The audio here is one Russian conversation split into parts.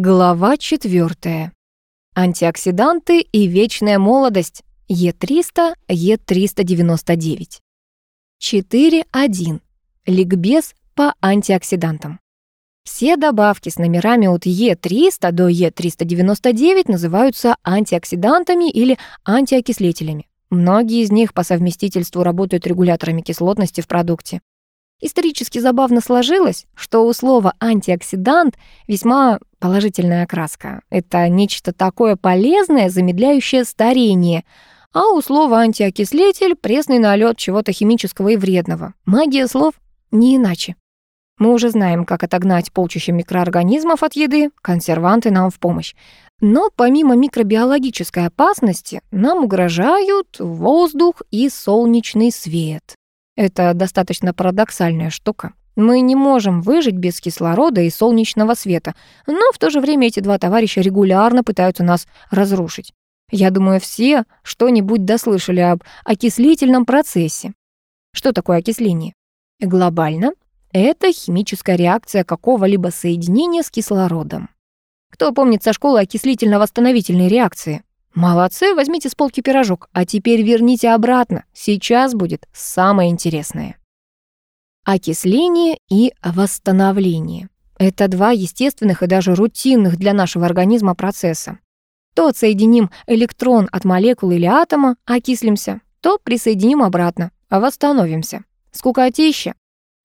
Глава 4. Антиоксиданты и вечная молодость. Е300, Е399. 4.1. Ликбез по антиоксидантам. Все добавки с номерами от Е300 до Е399 называются антиоксидантами или антиокислителями. Многие из них по совместительству работают регуляторами кислотности в продукте. Исторически забавно сложилось, что у слова «антиоксидант» весьма положительная окраска. Это нечто такое полезное, замедляющее старение. А у слова «антиокислитель» — пресный налет чего-то химического и вредного. Магия слов не иначе. Мы уже знаем, как отогнать полчища микроорганизмов от еды, консерванты нам в помощь. Но помимо микробиологической опасности нам угрожают воздух и солнечный свет. Это достаточно парадоксальная штука. Мы не можем выжить без кислорода и солнечного света, но в то же время эти два товарища регулярно пытаются нас разрушить. Я думаю, все что-нибудь дослышали об окислительном процессе. Что такое окисление? Глобально это химическая реакция какого-либо соединения с кислородом. Кто помнит со школы окислительно-восстановительной реакции? Молодцы, возьмите с полки пирожок, а теперь верните обратно. Сейчас будет самое интересное. Окисление и восстановление. Это два естественных и даже рутинных для нашего организма процесса. То отсоединим электрон от молекулы или атома, окислимся, то присоединим обратно, восстановимся. Скукотища.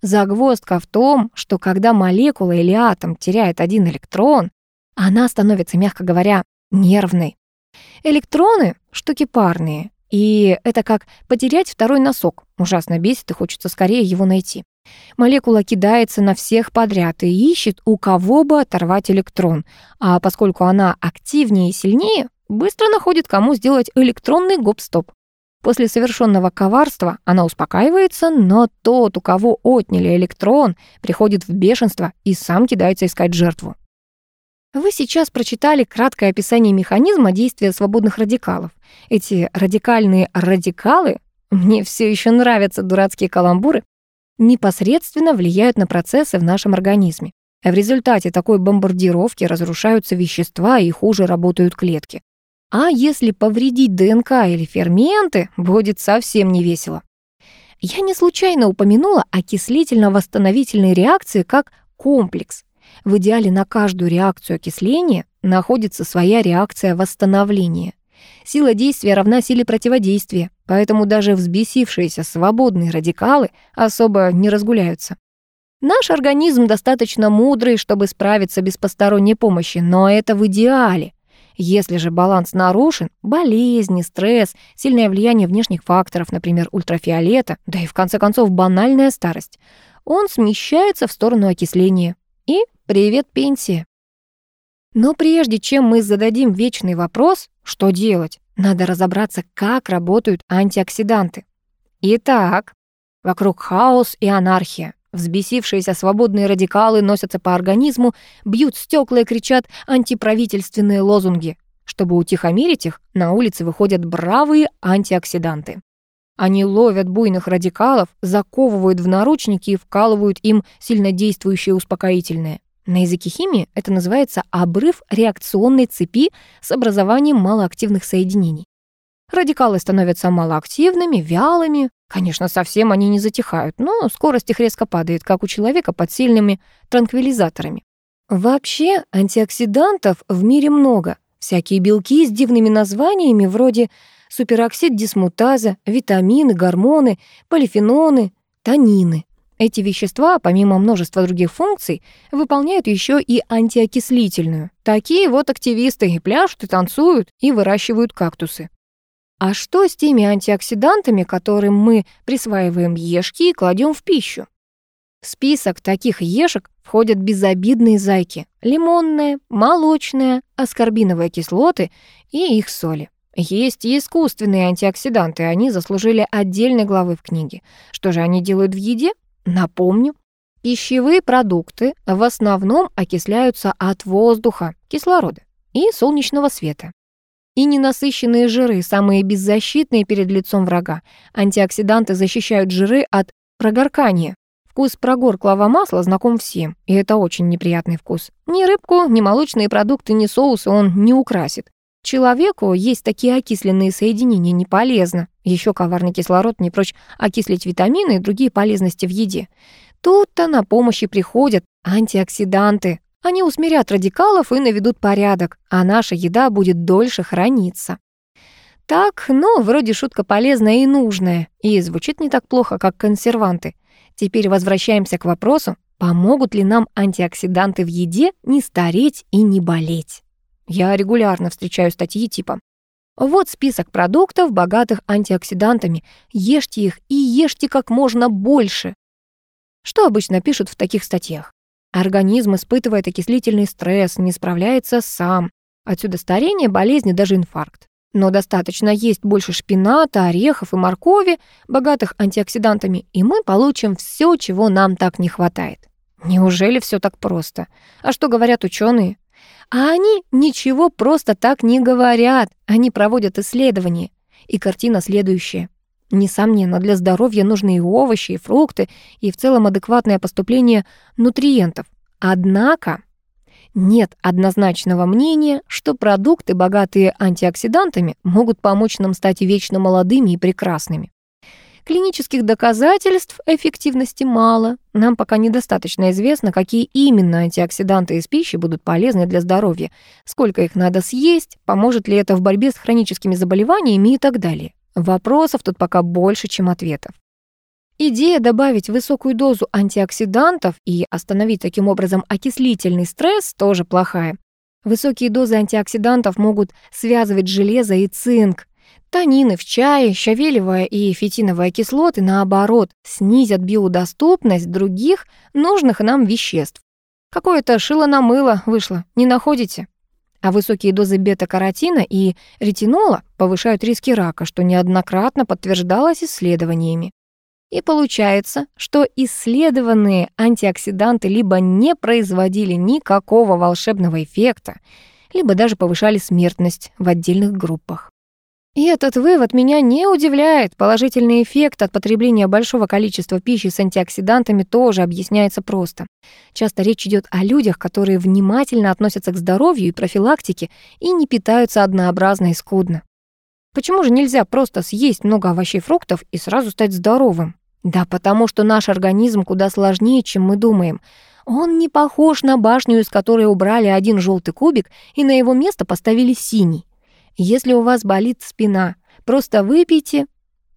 Загвоздка в том, что когда молекула или атом теряет один электрон, она становится, мягко говоря, нервной. Электроны — штуки парные, и это как потерять второй носок. Ужасно бесит, и хочется скорее его найти. Молекула кидается на всех подряд и ищет, у кого бы оторвать электрон. А поскольку она активнее и сильнее, быстро находит, кому сделать электронный гоп-стоп. После совершенного коварства она успокаивается, но тот, у кого отняли электрон, приходит в бешенство и сам кидается искать жертву. Вы сейчас прочитали краткое описание механизма действия свободных радикалов. Эти радикальные радикалы, мне все еще нравятся дурацкие каламбуры, непосредственно влияют на процессы в нашем организме. В результате такой бомбардировки разрушаются вещества и хуже работают клетки. А если повредить ДНК или ферменты, будет совсем не весело. Я не случайно упомянула окислительно-восстановительные реакции как комплекс. В идеале на каждую реакцию окисления находится своя реакция восстановления. Сила действия равна силе противодействия, поэтому даже взбесившиеся свободные радикалы особо не разгуляются. Наш организм достаточно мудрый, чтобы справиться без посторонней помощи, но это в идеале. Если же баланс нарушен, болезни, стресс, сильное влияние внешних факторов, например, ультрафиолета, да и в конце концов банальная старость, он смещается в сторону окисления. И Привет, пенсия. Но прежде чем мы зададим вечный вопрос, что делать, надо разобраться, как работают антиоксиданты. Итак, вокруг хаос и анархия. Взбесившиеся свободные радикалы носятся по организму, бьют стекла и кричат антиправительственные лозунги. Чтобы утихомирить их, на улице выходят бравые антиоксиданты. Они ловят буйных радикалов, заковывают в наручники и вкалывают им сильнодействующие успокоительные. На языке химии это называется обрыв реакционной цепи с образованием малоактивных соединений. Радикалы становятся малоактивными, вялыми. Конечно, совсем они не затихают, но скорость их резко падает, как у человека под сильными транквилизаторами. Вообще, антиоксидантов в мире много. Всякие белки с дивными названиями вроде супероксид дисмутаза, витамины, гормоны, полифеноны, танины. Эти вещества, помимо множества других функций, выполняют еще и антиокислительную. Такие вот активисты и пляшут, и танцуют, и выращивают кактусы. А что с теми антиоксидантами, которым мы присваиваем ешки и кладем в пищу? В список таких ешек входят безобидные зайки, лимонная, молочная, аскорбиновые кислоты и их соли. Есть и искусственные антиоксиданты, они заслужили отдельной главы в книге. Что же они делают в еде? Напомню, пищевые продукты в основном окисляются от воздуха, кислорода и солнечного света. И ненасыщенные жиры, самые беззащитные перед лицом врага. Антиоксиданты защищают жиры от прогоркания. Вкус прогорклого масла знаком всем, и это очень неприятный вкус. Ни рыбку, ни молочные продукты, ни соусы он не украсит. Человеку есть такие окисленные соединения не полезно. Еще коварный кислород не прочь окислить витамины и другие полезности в еде. Тут-то на помощь и приходят антиоксиданты. Они усмирят радикалов и наведут порядок, а наша еда будет дольше храниться. Так, ну, вроде шутка полезная и нужная, и звучит не так плохо, как консерванты. Теперь возвращаемся к вопросу, помогут ли нам антиоксиданты в еде не стареть и не болеть. Я регулярно встречаю статьи типа «Вот список продуктов, богатых антиоксидантами. Ешьте их и ешьте как можно больше». Что обычно пишут в таких статьях? Организм испытывает окислительный стресс, не справляется сам. Отсюда старение, болезни, даже инфаркт. Но достаточно есть больше шпината, орехов и моркови, богатых антиоксидантами, и мы получим все, чего нам так не хватает. Неужели все так просто? А что говорят ученые? А они ничего просто так не говорят. Они проводят исследования. И картина следующая. Несомненно, для здоровья нужны и овощи, и фрукты, и в целом адекватное поступление нутриентов. Однако нет однозначного мнения, что продукты, богатые антиоксидантами, могут помочь нам стать вечно молодыми и прекрасными. Клинических доказательств эффективности мало. Нам пока недостаточно известно, какие именно антиоксиданты из пищи будут полезны для здоровья, сколько их надо съесть, поможет ли это в борьбе с хроническими заболеваниями и так далее. Вопросов тут пока больше, чем ответов. Идея добавить высокую дозу антиоксидантов и остановить таким образом окислительный стресс тоже плохая. Высокие дозы антиоксидантов могут связывать железо и цинк. Танины в чае, щавелевая и фитиновая кислоты, наоборот, снизят биодоступность других нужных нам веществ. Какое-то шило на мыло вышло, не находите? А высокие дозы бета-каротина и ретинола повышают риски рака, что неоднократно подтверждалось исследованиями. И получается, что исследованные антиоксиданты либо не производили никакого волшебного эффекта, либо даже повышали смертность в отдельных группах. И этот вывод меня не удивляет. Положительный эффект от потребления большого количества пищи с антиоксидантами тоже объясняется просто. Часто речь идет о людях, которые внимательно относятся к здоровью и профилактике и не питаются однообразно и скудно. Почему же нельзя просто съесть много овощей и фруктов и сразу стать здоровым? Да потому что наш организм куда сложнее, чем мы думаем. Он не похож на башню, из которой убрали один желтый кубик и на его место поставили синий. Если у вас болит спина, просто выпейте.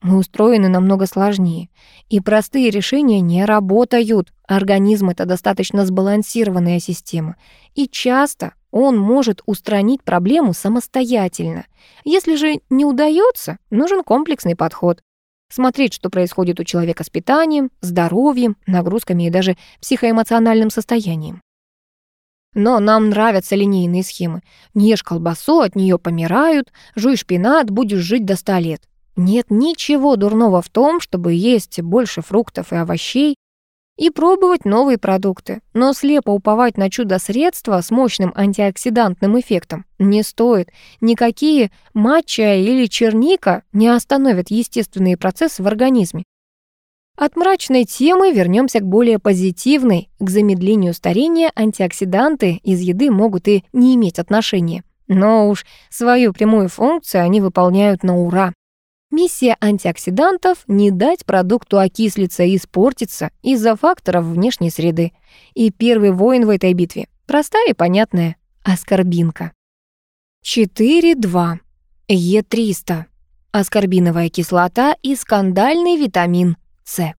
Мы устроены намного сложнее. И простые решения не работают. Организм — это достаточно сбалансированная система. И часто он может устранить проблему самостоятельно. Если же не удается, нужен комплексный подход смотреть, что происходит у человека с питанием, здоровьем, нагрузками и даже психоэмоциональным состоянием. Но нам нравятся линейные схемы. Не ешь колбасу, от нее помирают, жуй шпинат, будешь жить до ста лет. Нет ничего дурного в том, чтобы есть больше фруктов и овощей, и пробовать новые продукты, но слепо уповать на чудо-средства с мощным антиоксидантным эффектом не стоит. Никакие матча или черника не остановят естественные процессы в организме. От мрачной темы вернемся к более позитивной. К замедлению старения антиоксиданты из еды могут и не иметь отношения. Но уж свою прямую функцию они выполняют на ура. Миссия антиоксидантов — не дать продукту окислиться и испортиться из-за факторов внешней среды. И первый воин в этой битве — простая и понятная — аскорбинка. 4.2. Е300. Аскорбиновая кислота и скандальный витамин С.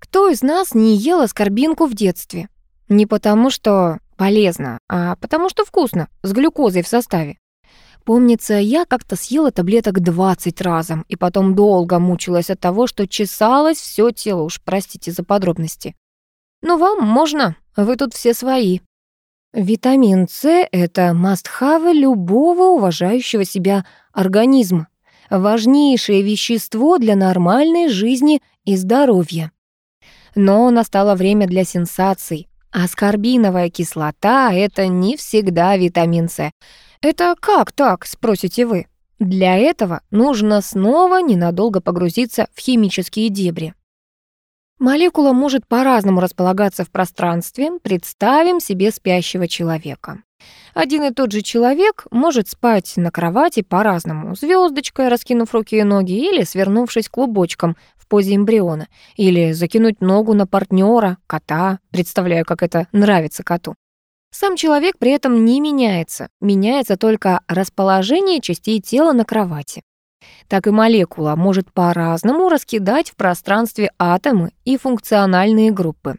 Кто из нас не ел аскорбинку в детстве? Не потому что полезно, а потому что вкусно, с глюкозой в составе. Помнится, я как-то съела таблеток 20 разом и потом долго мучилась от того, что чесалось все тело, уж простите за подробности. Но вам можно, вы тут все свои. Витамин С — это мастхавы любого уважающего себя организма. Важнейшее вещество для нормальной жизни и здоровья. Но настало время для сенсаций. Аскорбиновая кислота — это не всегда витамин С. «Это как так?» — спросите вы. Для этого нужно снова ненадолго погрузиться в химические дебри. Молекула может по-разному располагаться в пространстве. Представим себе спящего человека. Один и тот же человек может спать на кровати по-разному, звездочкой, раскинув руки и ноги, или свернувшись клубочком позе эмбриона, или закинуть ногу на партнера, кота, представляю, как это нравится коту. Сам человек при этом не меняется, меняется только расположение частей тела на кровати. Так и молекула может по-разному раскидать в пространстве атомы и функциональные группы.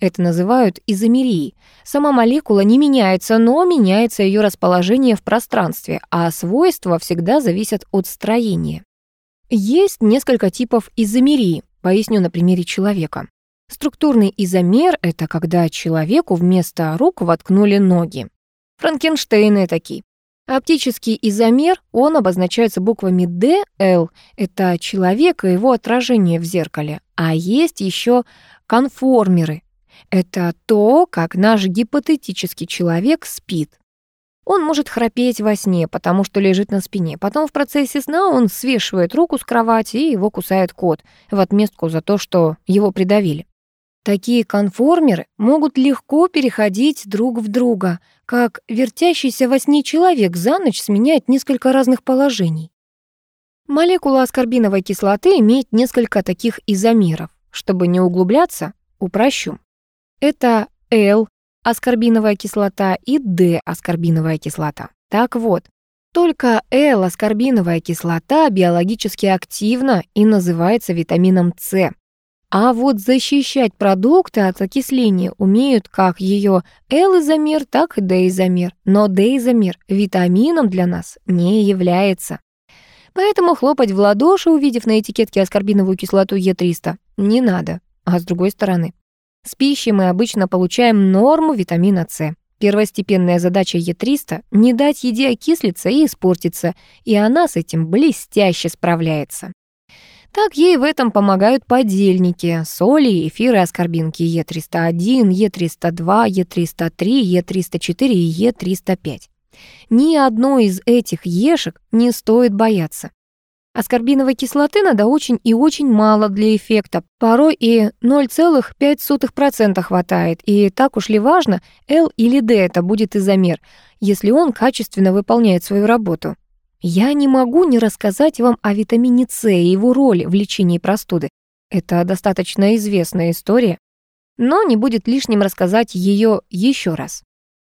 Это называют изомерией. Сама молекула не меняется, но меняется ее расположение в пространстве, а свойства всегда зависят от строения. Есть несколько типов изомерии, поясню на примере человека. Структурный изомер — это когда человеку вместо рук воткнули ноги. Франкенштейны такие. Оптический изомер, он обозначается буквами D, L, это человек и его отражение в зеркале. А есть еще конформеры. Это то, как наш гипотетический человек спит. Он может храпеть во сне, потому что лежит на спине. Потом в процессе сна он свешивает руку с кровати, и его кусает кот в отместку за то, что его придавили. Такие конформеры могут легко переходить друг в друга, как вертящийся во сне человек за ночь сменяет несколько разных положений. Молекула аскорбиновой кислоты имеет несколько таких изомеров. Чтобы не углубляться, упрощу. Это L аскорбиновая кислота и D аскорбиновая кислота. Так вот, только L-аскорбиновая кислота биологически активна и называется витамином С. А вот защищать продукты от окисления умеют как ее L-изомер, так и D-изомер. Но D-изомер витамином для нас не является. Поэтому хлопать в ладоши, увидев на этикетке аскорбиновую кислоту Е300, не надо. А с другой стороны, с пищей мы обычно получаем норму витамина С. Первостепенная задача Е300 — не дать еде окислиться и испортиться, и она с этим блестяще справляется. Так ей в этом помогают подельники, соли, эфиры, аскорбинки Е301, Е302, Е303, Е304 и Е305. Ни одной из этих ешек не стоит бояться. Аскорбиновой кислоты надо очень и очень мало для эффекта, порой и 0,5% хватает, и так уж ли важно, L или D это будет изомер, если он качественно выполняет свою работу. Я не могу не рассказать вам о витамине С и его роли в лечении простуды. Это достаточно известная история, но не будет лишним рассказать ее еще раз.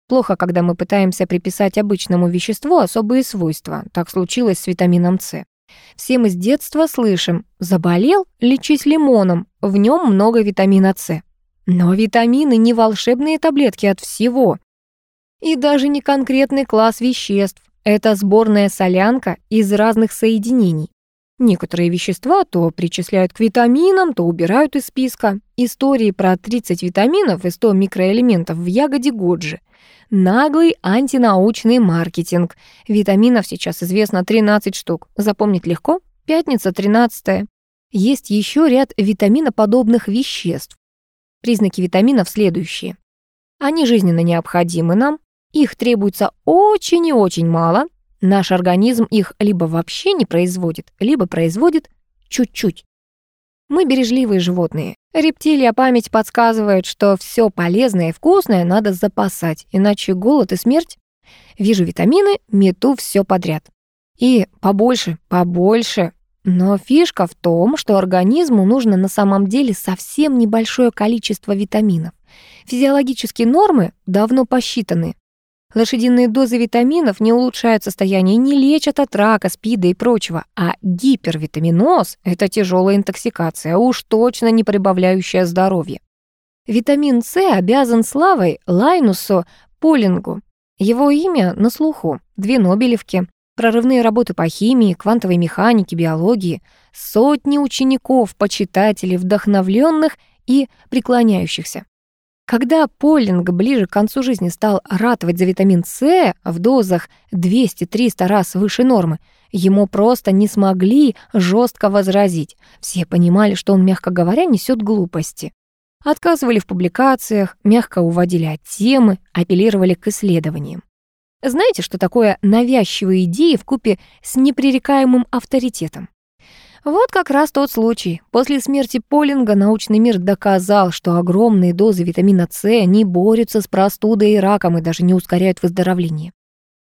Плохо, когда мы пытаемся приписать обычному веществу особые свойства. Так случилось с витамином С. Все мы с детства слышим «заболел? Лечись лимоном, в нем много витамина С». Но витамины не волшебные таблетки от всего. И даже не конкретный класс веществ, это сборная солянка из разных соединений. Некоторые вещества то причисляют к витаминам, то убирают из списка. Истории про 30 витаминов и 100 микроэлементов в ягоде Годжи. Наглый антинаучный маркетинг. Витаминов сейчас известно 13 штук. Запомнить легко? Пятница, 13 Есть еще ряд витаминоподобных веществ. Признаки витаминов следующие. Они жизненно необходимы нам, их требуется очень и очень мало. Наш организм их либо вообще не производит, либо производит чуть-чуть. Мы бережливые животные. Рептилия память подсказывает, что все полезное и вкусное надо запасать, иначе голод и смерть. Вижу витамины, мету все подряд. И побольше, побольше. Но фишка в том, что организму нужно на самом деле совсем небольшое количество витаминов. Физиологические нормы давно посчитаны. Лошадиные дозы витаминов не улучшают состояние и не лечат от рака, спида и прочего, а гипервитаминоз — это тяжелая интоксикация, уж точно не прибавляющая здоровье. Витамин С обязан славой Лайнусу Полингу. Его имя на слуху, две Нобелевки, прорывные работы по химии, квантовой механике, биологии, сотни учеников, почитателей, вдохновленных и преклоняющихся. Когда Полинг ближе к концу жизни стал ратовать за витамин С в дозах 200-300 раз выше нормы, ему просто не смогли жестко возразить. Все понимали, что он, мягко говоря, несет глупости. Отказывали в публикациях, мягко уводили от темы, апеллировали к исследованиям. Знаете, что такое навязчивые идеи в купе с непререкаемым авторитетом? Вот как раз тот случай. После смерти Полинга научный мир доказал, что огромные дозы витамина С не борются с простудой и раком и даже не ускоряют выздоровление.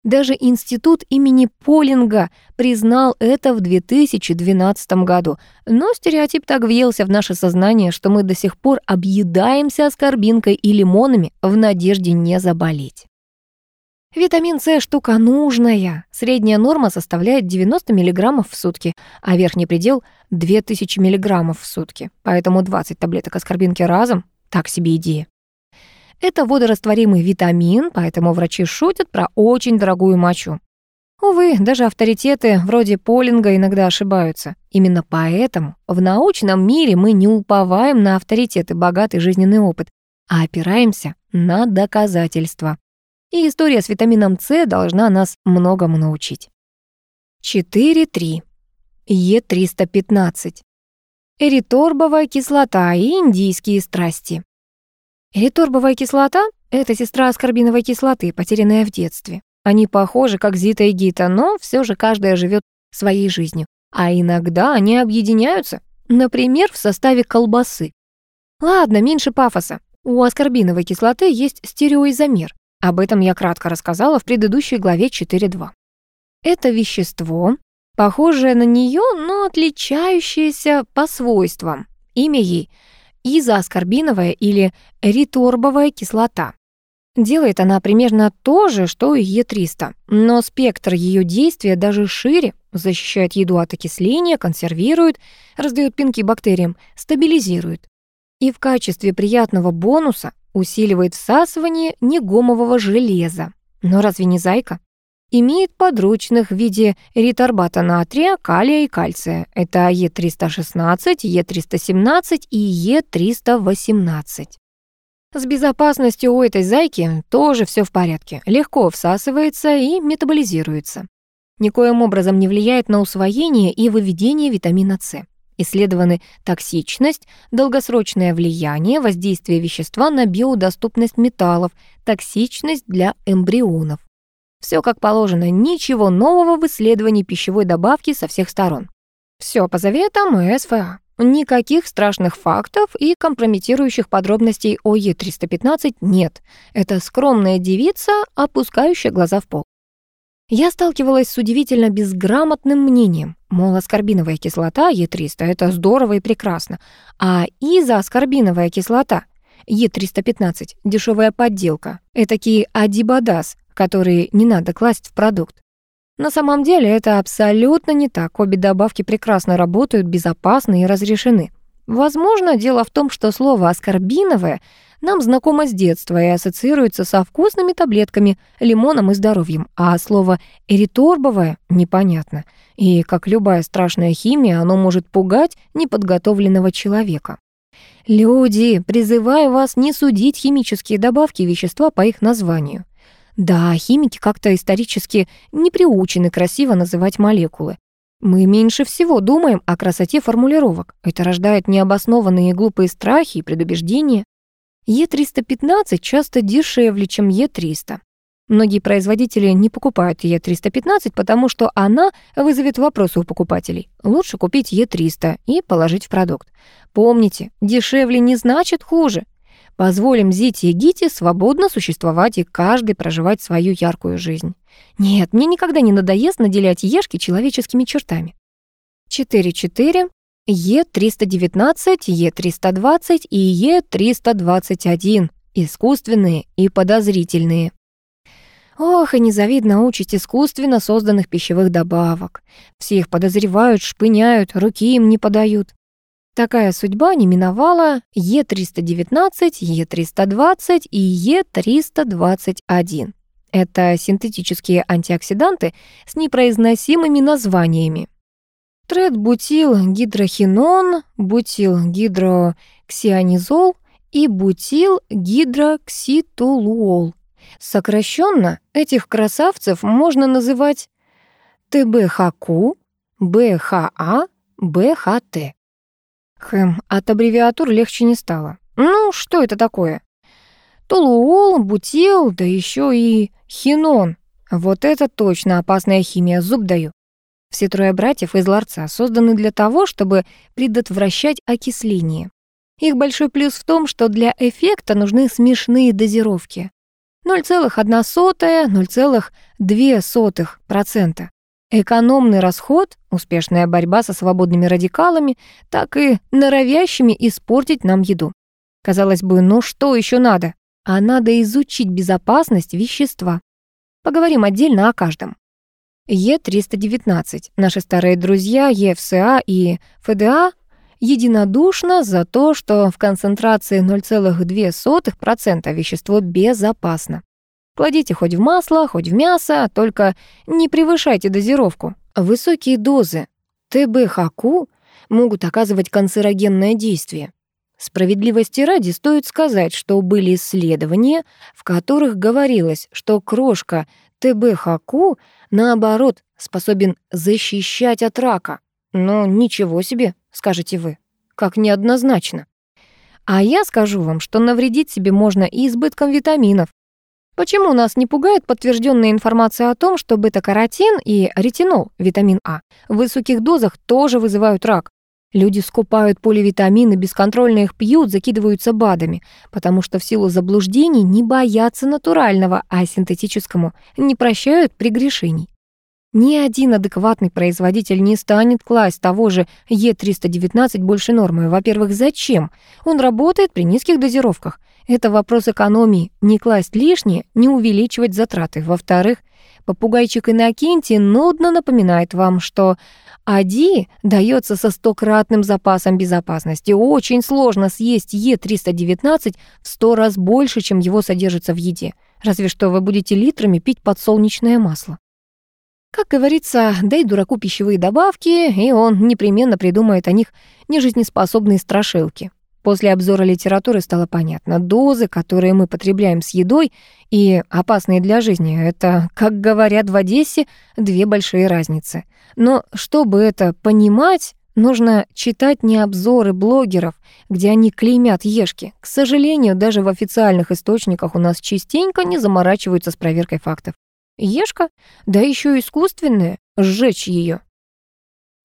Даже институт имени Полинга признал это в 2012 году, но стереотип так въелся в наше сознание, что мы до сих пор объедаемся аскорбинкой и лимонами в надежде не заболеть. Витамин С – штука нужная. Средняя норма составляет 90 мг в сутки, а верхний предел – 2000 мг в сутки. Поэтому 20 таблеток аскорбинки разом – так себе идея. Это водорастворимый витамин, поэтому врачи шутят про очень дорогую мочу. Увы, даже авторитеты вроде Полинга иногда ошибаются. Именно поэтому в научном мире мы не уповаем на авторитеты, богатый жизненный опыт, а опираемся на доказательства. И история с витамином С должна нас многому научить. 4.3. Е315. Эриторбовая кислота и индийские страсти. Эриторбовая кислота — это сестра аскорбиновой кислоты, потерянная в детстве. Они похожи, как Зита и Гита, но все же каждая живет своей жизнью. А иногда они объединяются, например, в составе колбасы. Ладно, меньше пафоса. У аскорбиновой кислоты есть стереоизомер. Об этом я кратко рассказала в предыдущей главе 4.2. Это вещество, похожее на нее, но отличающееся по свойствам. Имя ей — изоаскорбиновая или риторбовая кислота. Делает она примерно то же, что и Е300, но спектр ее действия даже шире, защищает еду от окисления, консервирует, раздает пинки бактериям, стабилизирует. И в качестве приятного бонуса усиливает всасывание негомового железа. Но разве не зайка? имеет подручных в виде риторбата натрия, калия и кальция. Это Е316, Е317 и Е318. С безопасностью у этой зайки тоже все в порядке, легко всасывается и метаболизируется. Никоим образом не влияет на усвоение и выведение витамина С. Исследованы токсичность, долгосрочное влияние, воздействие вещества на биодоступность металлов, токсичность для эмбрионов. Все как положено, ничего нового в исследовании пищевой добавки со всех сторон. Все по заветам СФА. Никаких страшных фактов и компрометирующих подробностей о Е315 нет. Это скромная девица, опускающая глаза в пол. Я сталкивалась с удивительно безграмотным мнением, мол, аскорбиновая кислота Е300 — это здорово и прекрасно, а изоаскорбиновая кислота Е315 — дешевая подделка, этакий адибадас, которые не надо класть в продукт. На самом деле это абсолютно не так. Обе добавки прекрасно работают, безопасны и разрешены. Возможно, дело в том, что слово «аскорбиновое» нам знакомо с детства и ассоциируется со вкусными таблетками, лимоном и здоровьем, а слово «эриторбовое» непонятно. И, как любая страшная химия, оно может пугать неподготовленного человека. Люди, призываю вас не судить химические добавки и вещества по их названию. Да, химики как-то исторически не приучены красиво называть молекулы. Мы меньше всего думаем о красоте формулировок. Это рождает необоснованные глупые страхи и предубеждения. Е315 часто дешевле, чем Е300. Многие производители не покупают Е315, потому что она вызовет вопросы у покупателей. Лучше купить Е300 и положить в продукт. Помните, дешевле не значит хуже. Позволим Зите и Гите свободно существовать и каждый проживать свою яркую жизнь. Нет, мне никогда не надоест наделять ешки человеческими чертами. 4.4, Е319, Е320 и Е321. Искусственные и подозрительные. Ох, и незавидна участь искусственно созданных пищевых добавок. Все их подозревают, шпыняют, руки им не подают. Такая судьба не миновала Е319, Е320 и Е321. Это синтетические антиоксиданты с непроизносимыми названиями. Тредбутилгидрохинон, бутилгидроксианизол и бутилгидрокситолуол. Сокращенно этих красавцев можно называть ТБХК, БХА, БХТ. Хм, от аббревиатур легче не стало. Ну, что это такое? Толуол, бутил, да еще и хинон. Вот это точно опасная химия, зуб даю. Все трое братьев из ларца созданы для того, чтобы предотвращать окисление. Их большой плюс в том, что для эффекта нужны смешные дозировки. 0,1, 0,02%. Экономный расход, успешная борьба со свободными радикалами, так и норовящими испортить нам еду. Казалось бы, ну что еще надо? А надо изучить безопасность вещества. Поговорим отдельно о каждом. Е319. Наши старые друзья ЕФСА и ФДА единодушно за то, что в концентрации 0,2% вещество безопасно. Кладите хоть в масло, хоть в мясо, только не превышайте дозировку. Высокие дозы ТБХК могут оказывать канцерогенное действие. Справедливости ради стоит сказать, что были исследования, в которых говорилось, что крошка ТБХК, наоборот, способен защищать от рака. Но ничего себе, скажете вы, как неоднозначно. А я скажу вам, что навредить себе можно и избытком витаминов. Почему нас не пугает подтвержденная информация о том, что бета-каротин и ретинол, витамин А, в высоких дозах тоже вызывают рак? Люди скупают поливитамины, бесконтрольно их пьют, закидываются БАДами, потому что в силу заблуждений не боятся натурального, а синтетическому не прощают прегрешений. Ни один адекватный производитель не станет класть того же Е319 больше нормы. Во-первых, зачем? Он работает при низких дозировках. Это вопрос экономии. Не класть лишнее, не увеличивать затраты. Во-вторых, попугайчик Иннокентий нудно напоминает вам, что АДИ дается со стократным запасом безопасности. Очень сложно съесть Е319 в сто раз больше, чем его содержится в еде. Разве что вы будете литрами пить подсолнечное масло. Как говорится, дай дураку пищевые добавки, и он непременно придумает о них нежизнеспособные страшилки. После обзора литературы стало понятно, дозы, которые мы потребляем с едой, и опасные для жизни, это, как говорят в Одессе, две большие разницы. Но чтобы это понимать, нужно читать не обзоры блогеров, где они клеймят ешки. К сожалению, даже в официальных источниках у нас частенько не заморачиваются с проверкой фактов. Ешка, да еще искусственная, сжечь ее.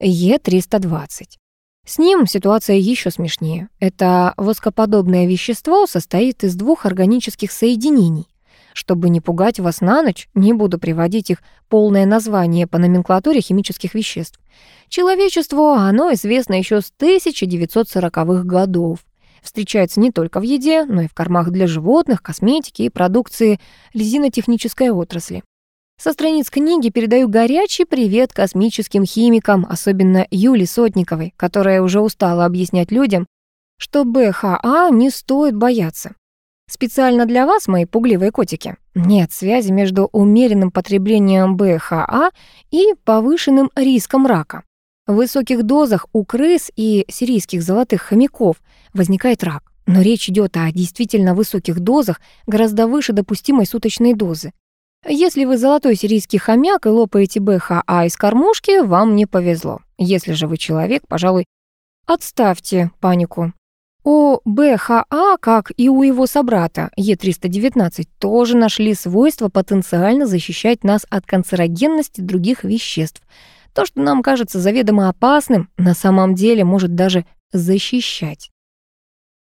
Е320. С ним ситуация еще смешнее. Это воскоподобное вещество состоит из двух органических соединений. Чтобы не пугать вас на ночь, не буду приводить их полное название по номенклатуре химических веществ. Человечеству оно известно еще с 1940-х годов. Встречается не только в еде, но и в кормах для животных, косметике и продукции резинотехнической отрасли. Со страниц книги передаю горячий привет космическим химикам, особенно Юле Сотниковой, которая уже устала объяснять людям, что БХА не стоит бояться. Специально для вас, мои пугливые котики, нет связи между умеренным потреблением БХА и повышенным риском рака. В высоких дозах у крыс и сирийских золотых хомяков возникает рак. Но речь идет о действительно высоких дозах, гораздо выше допустимой суточной дозы. Если вы золотой сирийский хомяк и лопаете БХА из кормушки, вам не повезло. Если же вы человек, пожалуй, отставьте панику. У БХА, как и у его собрата Е319, тоже нашли свойство потенциально защищать нас от канцерогенности других веществ. То, что нам кажется заведомо опасным, на самом деле может даже защищать.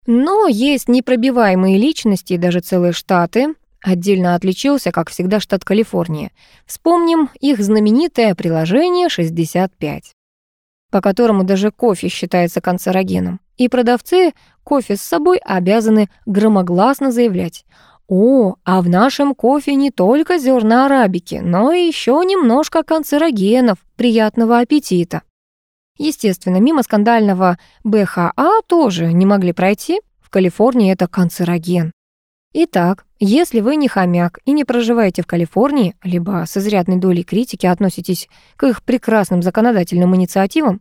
Но есть непробиваемые личности и даже целые штаты, Отдельно отличился, как всегда, штат Калифорния. Вспомним их знаменитое приложение 65, по которому даже кофе считается канцерогеном. И продавцы кофе с собой обязаны громогласно заявлять «О, а в нашем кофе не только зерна арабики, но и еще немножко канцерогенов. Приятного аппетита!» Естественно, мимо скандального БХА тоже не могли пройти. В Калифорнии это канцероген. Итак, если вы не хомяк и не проживаете в Калифорнии, либо с изрядной долей критики относитесь к их прекрасным законодательным инициативам,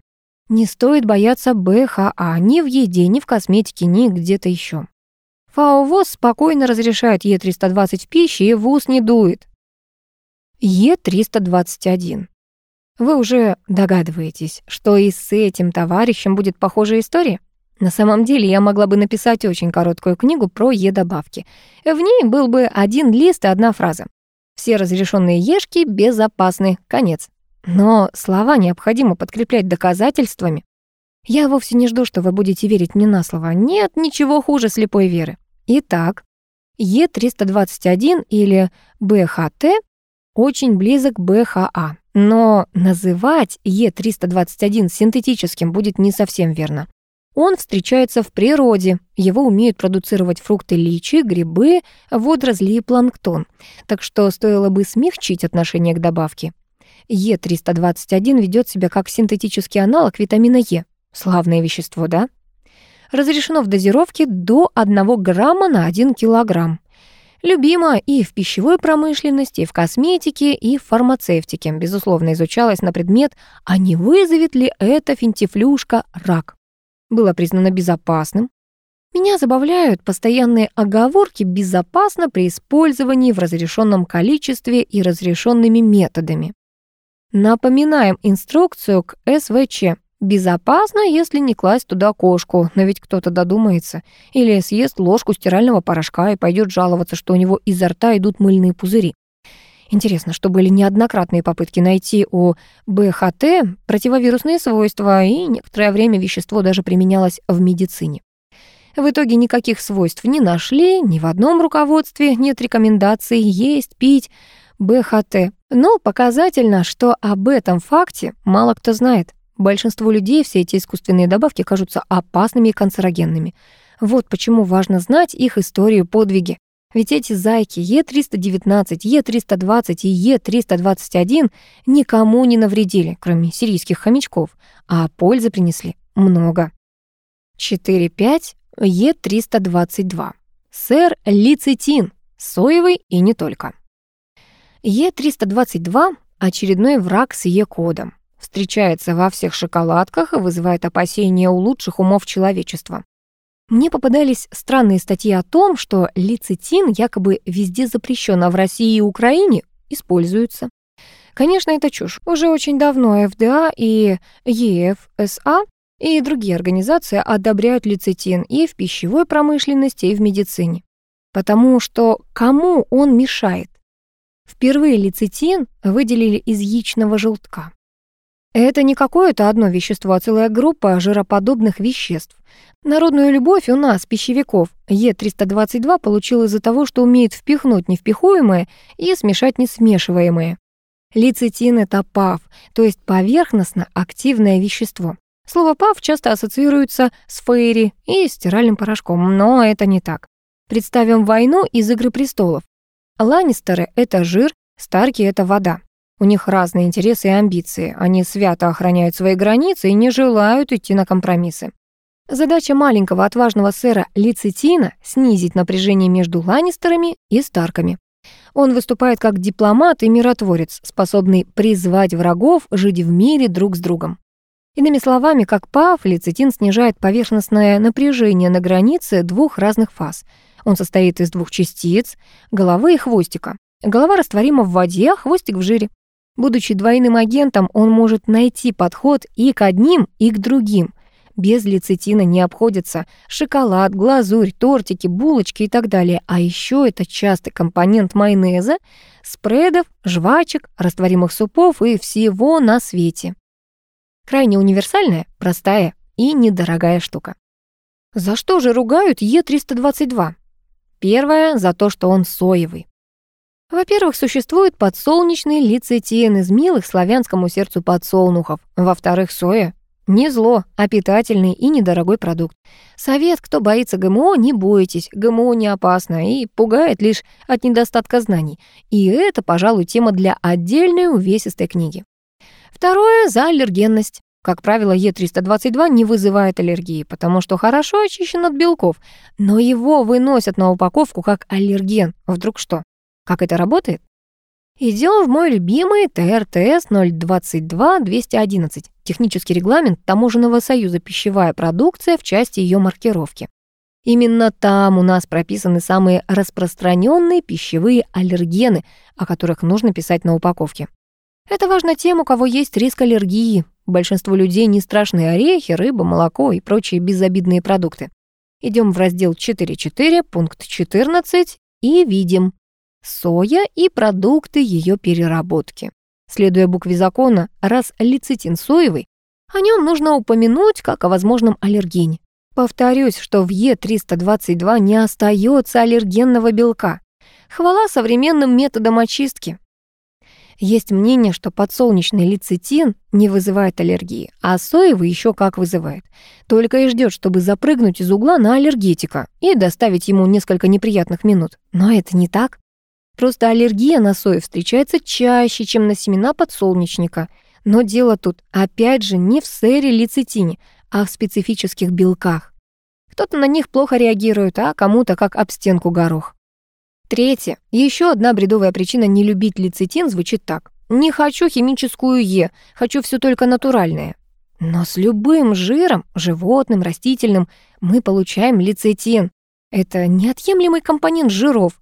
не стоит бояться БХА ни в еде, ни в косметике, ни где-то еще. ФАО спокойно разрешает Е320 в пище и в ус не дует. Е321. Вы уже догадываетесь, что и с этим товарищем будет похожая история? На самом деле я могла бы написать очень короткую книгу про Е-добавки. В ней был бы один лист и одна фраза. Все разрешенные ешки безопасны. Конец. Но слова необходимо подкреплять доказательствами. Я вовсе не жду, что вы будете верить мне на слово. Нет ничего хуже слепой веры. Итак, Е321 или БХТ очень близок к БХА, но называть Е321 синтетическим будет не совсем верно. Он встречается в природе, его умеют продуцировать фрукты личи, грибы, водоросли и планктон, так что стоило бы смягчить отношение к добавке. Е321 ведет себя как синтетический аналог витамина Е. Славное вещество, да? Разрешено в дозировке до 1 грамма на 1 килограмм. Любима и в пищевой промышленности, и в косметике, и в фармацевтике. Безусловно, изучалась на предмет, а не вызовет ли эта финтифлюшка рак. Было признано безопасным. Меня забавляют постоянные оговорки «безопасно» при использовании в разрешенном количестве и разрешенными методами. Напоминаем инструкцию к СВЧ. Безопасно, если не класть туда кошку, но ведь кто-то додумается. Или съест ложку стирального порошка и пойдет жаловаться, что у него изо рта идут мыльные пузыри. Интересно, что были неоднократные попытки найти у БХТ противовирусные свойства, и некоторое время вещество даже применялось в медицине. В итоге никаких свойств не нашли, ни в одном руководстве нет рекомендаций есть, пить БХТ. Но показательно, что об этом факте мало кто знает. Большинству людей все эти искусственные добавки кажутся опасными и канцерогенными. Вот почему важно знать их историю подвиги. Ведь эти зайки Е319, Е320 и Е321 никому не навредили, кроме сирийских хомячков, а пользы принесли много. 4-5 Е322. Сэр лицетин, соевый и не только. Е322 – очередной враг с Е-кодом встречается во всех шоколадках и вызывает опасения у лучших умов человечества. Мне попадались странные статьи о том, что лецитин якобы везде запрещен, а в России и Украине используется. Конечно, это чушь. Уже очень давно ФДА и ЕФСА и другие организации одобряют лецитин и в пищевой промышленности, и в медицине. Потому что кому он мешает? Впервые лецитин выделили из яичного желтка. Это не какое-то одно вещество, а целая группа жироподобных веществ. Народную любовь у нас, пищевиков, Е322 получил из-за того, что умеет впихнуть невпихуемое и смешать несмешиваемое. Лецитин — это ПАВ, то есть поверхностно активное вещество. Слово ПАВ часто ассоциируется с фейри и стиральным порошком, но это не так. Представим войну из «Игры престолов». Ланнистеры — это жир, Старки — это вода. У них разные интересы и амбиции. Они свято охраняют свои границы и не желают идти на компромиссы. Задача маленького отважного сэра Лицетина — снизить напряжение между Ланнистерами и Старками. Он выступает как дипломат и миротворец, способный призвать врагов жить в мире друг с другом. Иными словами, как Пав, лецитин снижает поверхностное напряжение на границе двух разных фаз. Он состоит из двух частиц — головы и хвостика. Голова растворима в воде, а хвостик в жире. Будучи двойным агентом, он может найти подход и к одним, и к другим. Без лецитина не обходится шоколад, глазурь, тортики, булочки и так далее. А еще это частый компонент майонеза, спредов, жвачек, растворимых супов и всего на свете. Крайне универсальная, простая и недорогая штука. За что же ругают Е322? Первое — за то, что он соевый. Во-первых, существует подсолнечный лецитин из милых славянскому сердцу подсолнухов. Во-вторых, соя не зло, а питательный и недорогой продукт. Совет, кто боится ГМО, не бойтесь. ГМО не опасно и пугает лишь от недостатка знаний. И это, пожалуй, тема для отдельной увесистой книги. Второе — за аллергенность. Как правило, Е322 не вызывает аллергии, потому что хорошо очищен от белков, но его выносят на упаковку как аллерген. Вдруг что? Как это работает? Идем в мой любимый ТРТС 022-211, технический регламент Таможенного союза «Пищевая продукция» в части ее маркировки. Именно там у нас прописаны самые распространенные пищевые аллергены, о которых нужно писать на упаковке. Это важно тем, у кого есть риск аллергии. Большинству людей не страшны орехи, рыба, молоко и прочие безобидные продукты. Идем в раздел 4.4, пункт 14 и видим соя и продукты ее переработки. Следуя букве закона, раз лецитин соевый, о нем нужно упомянуть как о возможном аллергене. Повторюсь, что в Е322 не остается аллергенного белка. Хвала современным методам очистки. Есть мнение, что подсолнечный лецитин не вызывает аллергии, а соевый еще как вызывает. Только и ждет, чтобы запрыгнуть из угла на аллергетика и доставить ему несколько неприятных минут. Но это не так. Просто аллергия на сою встречается чаще, чем на семена подсолнечника. Но дело тут, опять же, не в сэре лецитине, а в специфических белках. Кто-то на них плохо реагирует, а кому-то как об стенку горох. Третье. Еще одна бредовая причина не любить лецитин звучит так. «Не хочу химическую Е, хочу все только натуральное». Но с любым жиром, животным, растительным, мы получаем лецитин. Это неотъемлемый компонент жиров.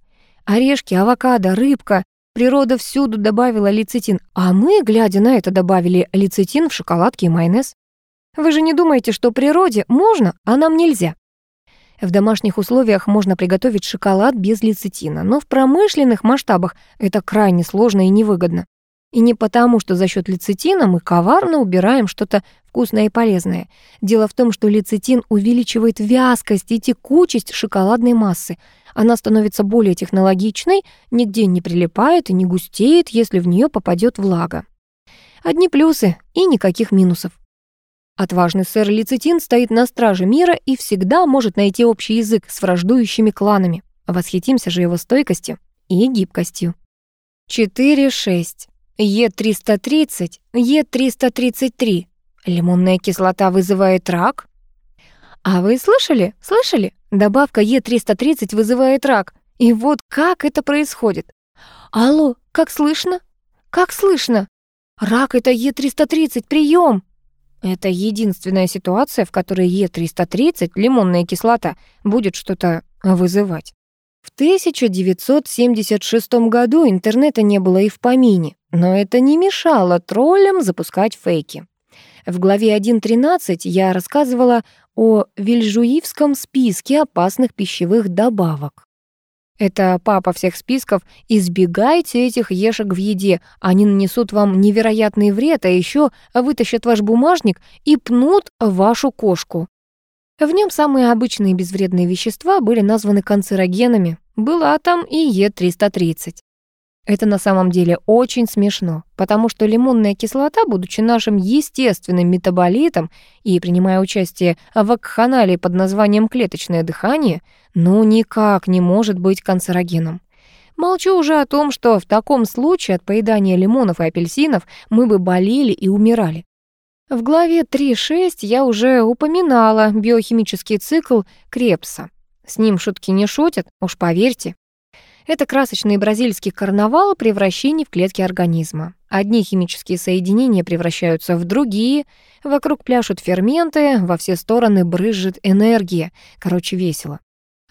Орешки, авокадо, рыбка. Природа всюду добавила лецитин, а мы, глядя на это, добавили лецитин в шоколадки и майонез. Вы же не думаете, что природе можно, а нам нельзя? В домашних условиях можно приготовить шоколад без лецитина, но в промышленных масштабах это крайне сложно и невыгодно. И не потому, что за счет лецитина мы коварно убираем что-то вкусное и полезное. Дело в том, что лецитин увеличивает вязкость и текучесть шоколадной массы. Она становится более технологичной, нигде не прилипает и не густеет, если в нее попадет влага. Одни плюсы и никаких минусов. Отважный сэр Лецитин стоит на страже мира и всегда может найти общий язык с враждующими кланами. Восхитимся же его стойкостью и гибкостью. 4-6. Е330, Е333. Лимонная кислота вызывает рак? А вы слышали? Слышали? Добавка Е330 вызывает рак. И вот как это происходит. Алло, как слышно? Как слышно? Рак — это Е330, прием! Это единственная ситуация, в которой Е330, лимонная кислота, будет что-то вызывать. В 1976 году интернета не было и в помине, но это не мешало троллям запускать фейки. В главе 1.13 я рассказывала о Вильжуивском списке опасных пищевых добавок. Это папа всех списков. Избегайте этих ешек в еде. Они нанесут вам невероятный вред, а еще вытащат ваш бумажник и пнут вашу кошку. В нем самые обычные безвредные вещества были названы канцерогенами. Была там и Е330. Это на самом деле очень смешно, потому что лимонная кислота, будучи нашим естественным метаболитом и принимая участие в вакханалии под названием клеточное дыхание, ну никак не может быть канцерогеном. Молчу уже о том, что в таком случае от поедания лимонов и апельсинов мы бы болели и умирали. В главе 3.6 я уже упоминала биохимический цикл Крепса. С ним шутки не шутят, уж поверьте. Это красочный бразильский карнавал превращений в клетки организма. Одни химические соединения превращаются в другие, вокруг пляшут ферменты, во все стороны брызжет энергия. Короче, весело.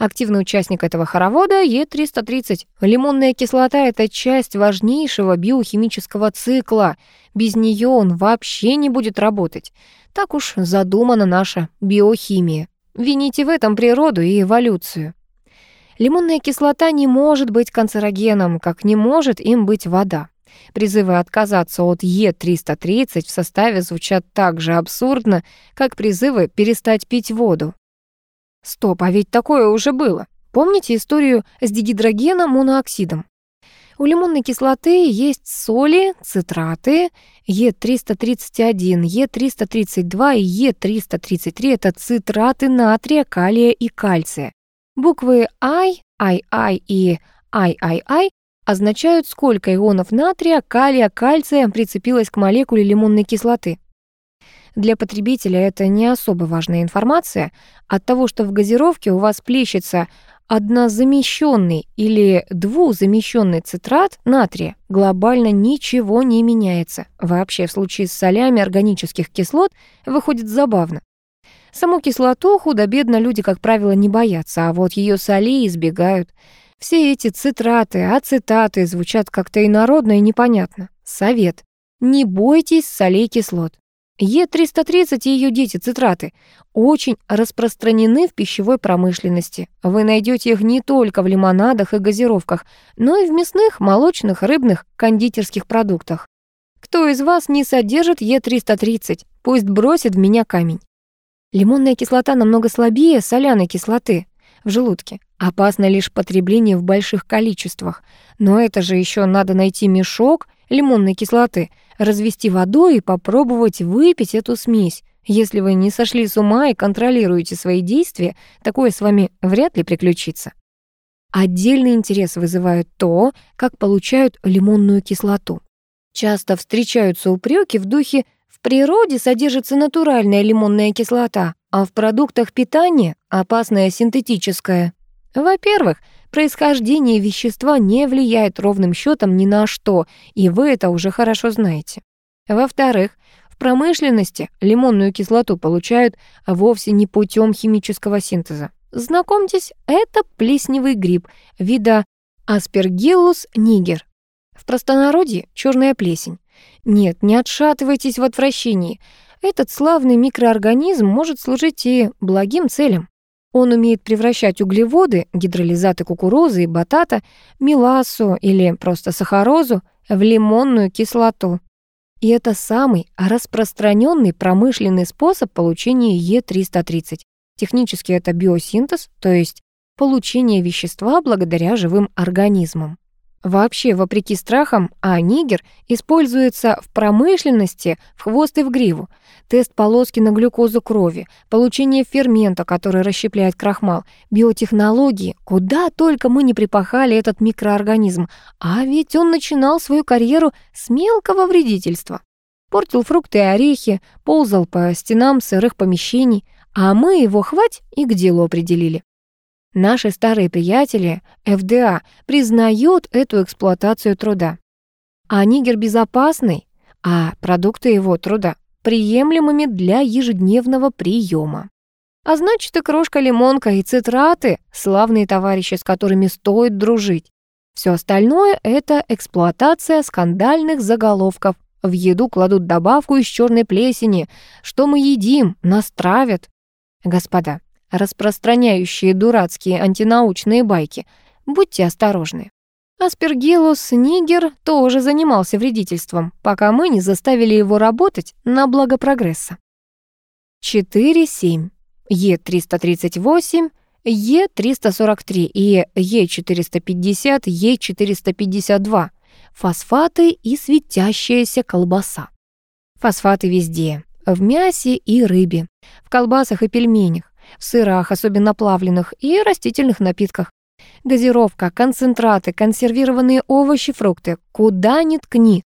Активный участник этого хоровода Е330. Лимонная кислота — это часть важнейшего биохимического цикла. Без нее он вообще не будет работать. Так уж задумана наша биохимия. Вините в этом природу и эволюцию. Лимонная кислота не может быть канцерогеном, как не может им быть вода. Призывы отказаться от Е330 в составе звучат так же абсурдно, как призывы перестать пить воду. Стоп, а ведь такое уже было. Помните историю с дигидрогеном монооксидом? У лимонной кислоты есть соли, цитраты, Е331, Е332 и Е333 — это цитраты натрия, калия и кальция. Буквы I, II и III означают, сколько ионов натрия, калия, кальция прицепилось к молекуле лимонной кислоты. Для потребителя это не особо важная информация. От того, что в газировке у вас плещется однозамещенный или двузамещенный цитрат натрия, глобально ничего не меняется. Вообще в случае с солями органических кислот выходит забавно. Саму кислоту худо-бедно люди, как правило, не боятся, а вот ее соли избегают. Все эти цитраты, ацетаты звучат как-то инородно и непонятно. Совет. Не бойтесь солей кислот. Е330 и ее дети, цитраты, очень распространены в пищевой промышленности. Вы найдете их не только в лимонадах и газировках, но и в мясных, молочных, рыбных, кондитерских продуктах. Кто из вас не содержит Е330? Пусть бросит в меня камень. Лимонная кислота намного слабее соляной кислоты в желудке. Опасно лишь потребление в больших количествах. Но это же еще надо найти мешок лимонной кислоты, развести водой и попробовать выпить эту смесь. Если вы не сошли с ума и контролируете свои действия, такое с вами вряд ли приключится. Отдельный интерес вызывает то, как получают лимонную кислоту. Часто встречаются упреки в духе «в природе содержится натуральная лимонная кислота, а в продуктах питания опасная синтетическая». Во-первых, происхождение вещества не влияет ровным счетом ни на что, и вы это уже хорошо знаете. Во-вторых, в промышленности лимонную кислоту получают вовсе не путем химического синтеза. Знакомьтесь, это плесневый гриб вида Aspergillus niger. В простонародье черная плесень. Нет, не отшатывайтесь в отвращении. Этот славный микроорганизм может служить и благим целям. Он умеет превращать углеводы, гидролизаты кукурузы и батата, мелассу или просто сахарозу в лимонную кислоту. И это самый распространенный промышленный способ получения Е330. Технически это биосинтез, то есть получение вещества благодаря живым организмам. Вообще, вопреки страхам, а нигер используется в промышленности в хвост и в гриву. Тест полоски на глюкозу крови, получение фермента, который расщепляет крахмал, биотехнологии. Куда только мы не припахали этот микроорганизм. А ведь он начинал свою карьеру с мелкого вредительства. Портил фрукты и орехи, ползал по стенам сырых помещений, а мы его хвать и к делу определили. Наши старые приятели, ФДА, признают эту эксплуатацию труда. А нигер безопасный, а продукты его труда приемлемыми для ежедневного приема. А значит, и крошка-лимонка, и цитраты — славные товарищи, с которыми стоит дружить. Все остальное — это эксплуатация скандальных заголовков. В еду кладут добавку из черной плесени. Что мы едим? Нас травят. Господа, распространяющие дурацкие антинаучные байки. Будьте осторожны. Аспергиллус нигер тоже занимался вредительством, пока мы не заставили его работать на благо прогресса. 4.7. Е338, Е343 и Е450, Е452. Фосфаты и светящаяся колбаса. Фосфаты везде. В мясе и рыбе, в колбасах и пельменях, в сырах, особенно плавленых, и растительных напитках. Газировка, концентраты, консервированные овощи, фрукты. Куда ни ткни.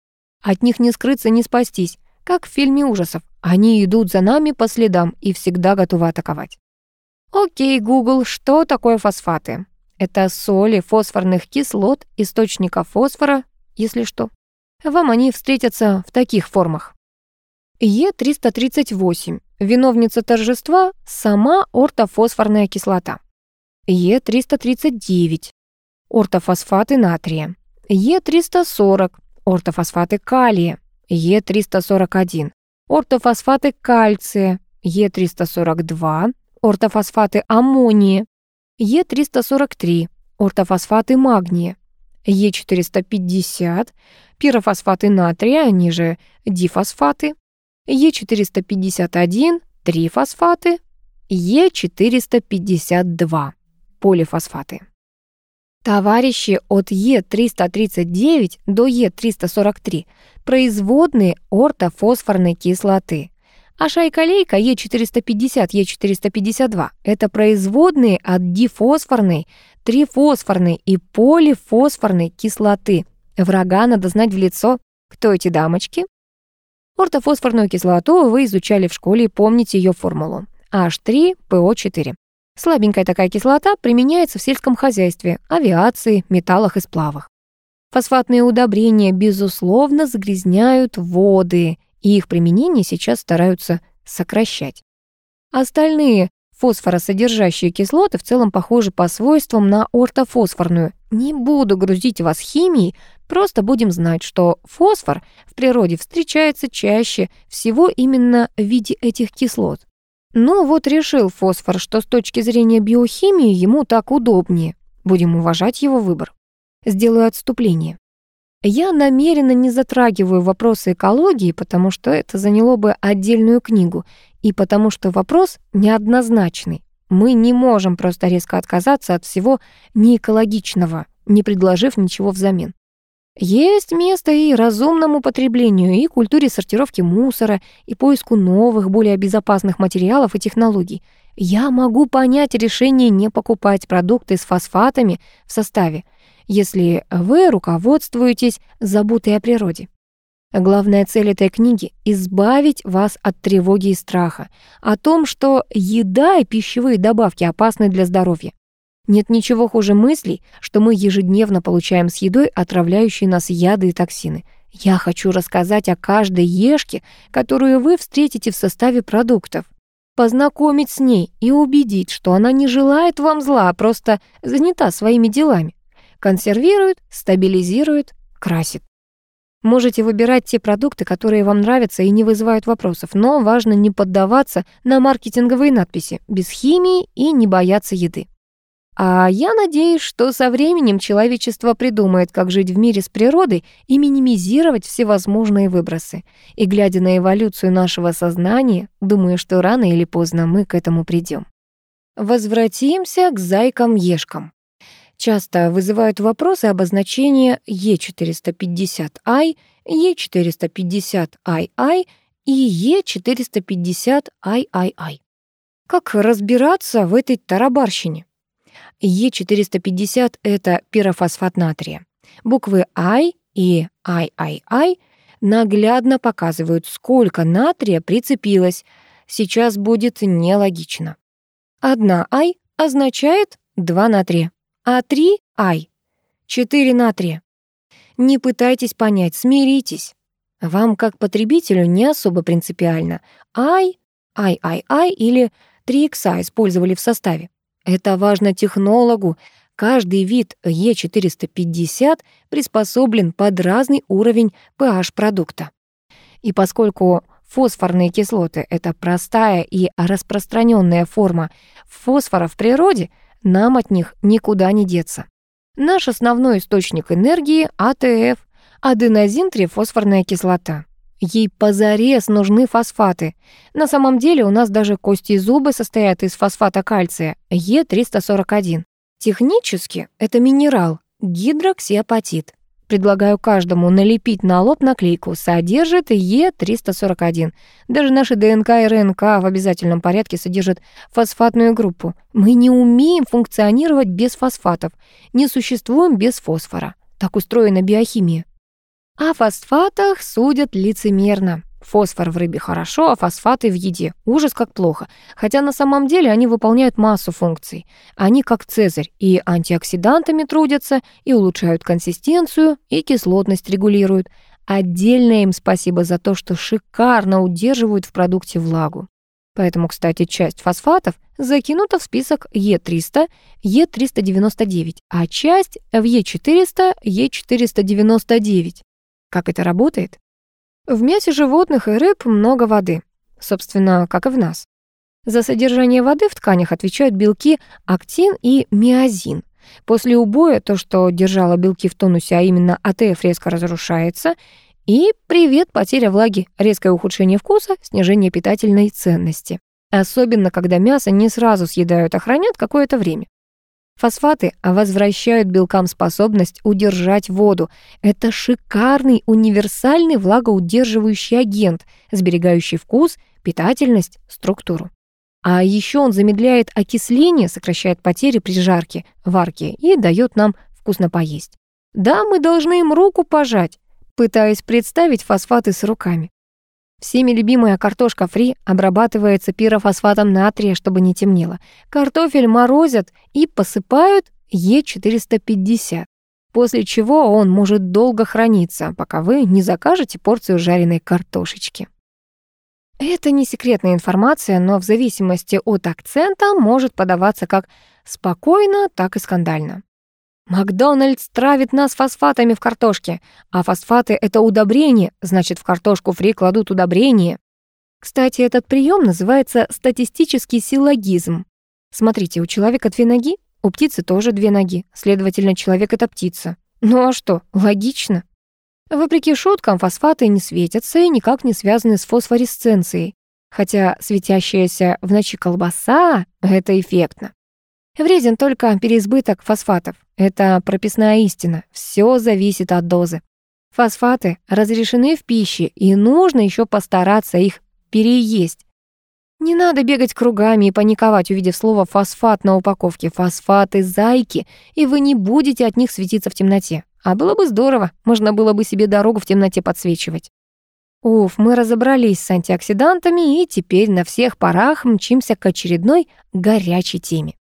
От них не скрыться, не спастись. Как в фильме ужасов. Они идут за нами по следам и всегда готовы атаковать. Окей, Google, что такое фосфаты? Это соли фосфорных кислот, источника фосфора, если что. Вам они встретятся в таких формах. Е338. Виновница торжества – сама ортофосфорная кислота. Е339. Ортофосфаты натрия. Е340. Ортофосфаты калия. Е341. Ортофосфаты кальция. Е342. Ортофосфаты аммония. Е343. Ортофосфаты магния. Е450. Пирофосфаты натрия, они же дифосфаты. Е451, трифосфаты, Е452, полифосфаты. Товарищи от Е339 до Е343 производные ортофосфорной кислоты. А шайка-лейка Е450, Е452 — это производные от дифосфорной, трифосфорной и полифосфорной кислоты. Врага надо знать в лицо. Кто эти дамочки? Ортофосфорную кислоту вы изучали в школе и помните ее формулу. H3PO4. Слабенькая такая кислота применяется в сельском хозяйстве, авиации, металлах и сплавах. Фосфатные удобрения, безусловно, загрязняют воды, и их применение сейчас стараются сокращать. Остальные фосфоросодержащие кислоты в целом похожи по свойствам на ортофосфорную. Не буду грузить вас химией, Просто будем знать, что фосфор в природе встречается чаще всего именно в виде этих кислот. Ну вот решил фосфор, что с точки зрения биохимии ему так удобнее. Будем уважать его выбор. Сделаю отступление. Я намеренно не затрагиваю вопросы экологии, потому что это заняло бы отдельную книгу, и потому что вопрос неоднозначный. Мы не можем просто резко отказаться от всего неэкологичного, не предложив ничего взамен. Есть место и разумному потреблению, и культуре сортировки мусора, и поиску новых, более безопасных материалов и технологий. Я могу понять решение не покупать продукты с фосфатами в составе, если вы руководствуетесь заботой о природе. Главная цель этой книги — избавить вас от тревоги и страха, о том, что еда и пищевые добавки опасны для здоровья. Нет ничего хуже мыслей, что мы ежедневно получаем с едой отравляющие нас яды и токсины. Я хочу рассказать о каждой ешке, которую вы встретите в составе продуктов. Познакомить с ней и убедить, что она не желает вам зла, а просто занята своими делами. Консервирует, стабилизирует, красит. Можете выбирать те продукты, которые вам нравятся и не вызывают вопросов, но важно не поддаваться на маркетинговые надписи, без химии и не бояться еды. А я надеюсь, что со временем человечество придумает, как жить в мире с природой и минимизировать всевозможные выбросы. И глядя на эволюцию нашего сознания, думаю, что рано или поздно мы к этому придем. Возвратимся к зайкам-ешкам. Часто вызывают вопросы обозначения Е450I, Е450II и Е450III. Как разбираться в этой тарабарщине? Е450 — это пирофосфат натрия. Буквы I и III наглядно показывают, сколько натрия прицепилось. Сейчас будет нелогично. Одна I означает два натрия, а три I — четыре натрия. Не пытайтесь понять, смиритесь. Вам, как потребителю, не особо принципиально. I, III или 3XI использовали в составе. Это важно технологу. Каждый вид Е450 приспособлен под разный уровень pH продукта. И поскольку фосфорные кислоты — это простая и распространенная форма фосфора в природе, нам от них никуда не деться. Наш основной источник энергии — АТФ, аденозин-трифосфорная кислота. Ей позарез нужны фосфаты. На самом деле у нас даже кости и зубы состоят из фосфата кальция Е341. Технически это минерал гидроксиапатит. Предлагаю каждому налепить на лоб наклейку «Содержит Е341». Даже наши ДНК и РНК в обязательном порядке содержат фосфатную группу. Мы не умеем функционировать без фосфатов, не существуем без фосфора. Так устроена биохимия. О фосфатах судят лицемерно. Фосфор в рыбе хорошо, а фосфаты в еде. Ужас как плохо. Хотя на самом деле они выполняют массу функций. Они как цезарь и антиоксидантами трудятся, и улучшают консистенцию, и кислотность регулируют. Отдельное им спасибо за то, что шикарно удерживают в продукте влагу. Поэтому, кстати, часть фосфатов закинута в список Е300, Е399, а часть в Е400, Е499. Как это работает? В мясе животных и рыб много воды, собственно, как и в нас. За содержание воды в тканях отвечают белки актин и миозин. После убоя то, что держало белки в тонусе, а именно АТФ, резко разрушается, и привет, потеря влаги, резкое ухудшение вкуса, снижение питательной ценности. Особенно, когда мясо не сразу съедают, а хранят какое-то время. Фосфаты возвращают белкам способность удержать воду. Это шикарный универсальный влагоудерживающий агент, сберегающий вкус, питательность, структуру. А еще он замедляет окисление, сокращает потери при жарке, варке и дает нам вкусно поесть. Да, мы должны им руку пожать, пытаясь представить фосфаты с руками. Всеми любимая картошка фри обрабатывается пирофосфатом натрия, чтобы не темнело. Картофель морозят и посыпают Е450, после чего он может долго храниться, пока вы не закажете порцию жареной картошечки. Это не секретная информация, но в зависимости от акцента может подаваться как спокойно, так и скандально. Макдональдс травит нас фосфатами в картошке, а фосфаты — это удобрение, значит, в картошку фри кладут удобрение. Кстати, этот прием называется статистический силлогизм. Смотрите, у человека две ноги, у птицы тоже две ноги, следовательно, человек — это птица. Ну а что, логично? Вопреки шуткам, фосфаты не светятся и никак не связаны с фосфоресценцией. Хотя светящаяся в ночи колбаса — это эффектно. Вреден только переизбыток фосфатов. Это прописная истина. Все зависит от дозы. Фосфаты разрешены в пище, и нужно еще постараться их переесть. Не надо бегать кругами и паниковать, увидев слово «фосфат» на упаковке. Фосфаты — зайки, и вы не будете от них светиться в темноте. А было бы здорово, можно было бы себе дорогу в темноте подсвечивать. Уф, мы разобрались с антиоксидантами и теперь на всех парах мчимся к очередной горячей теме.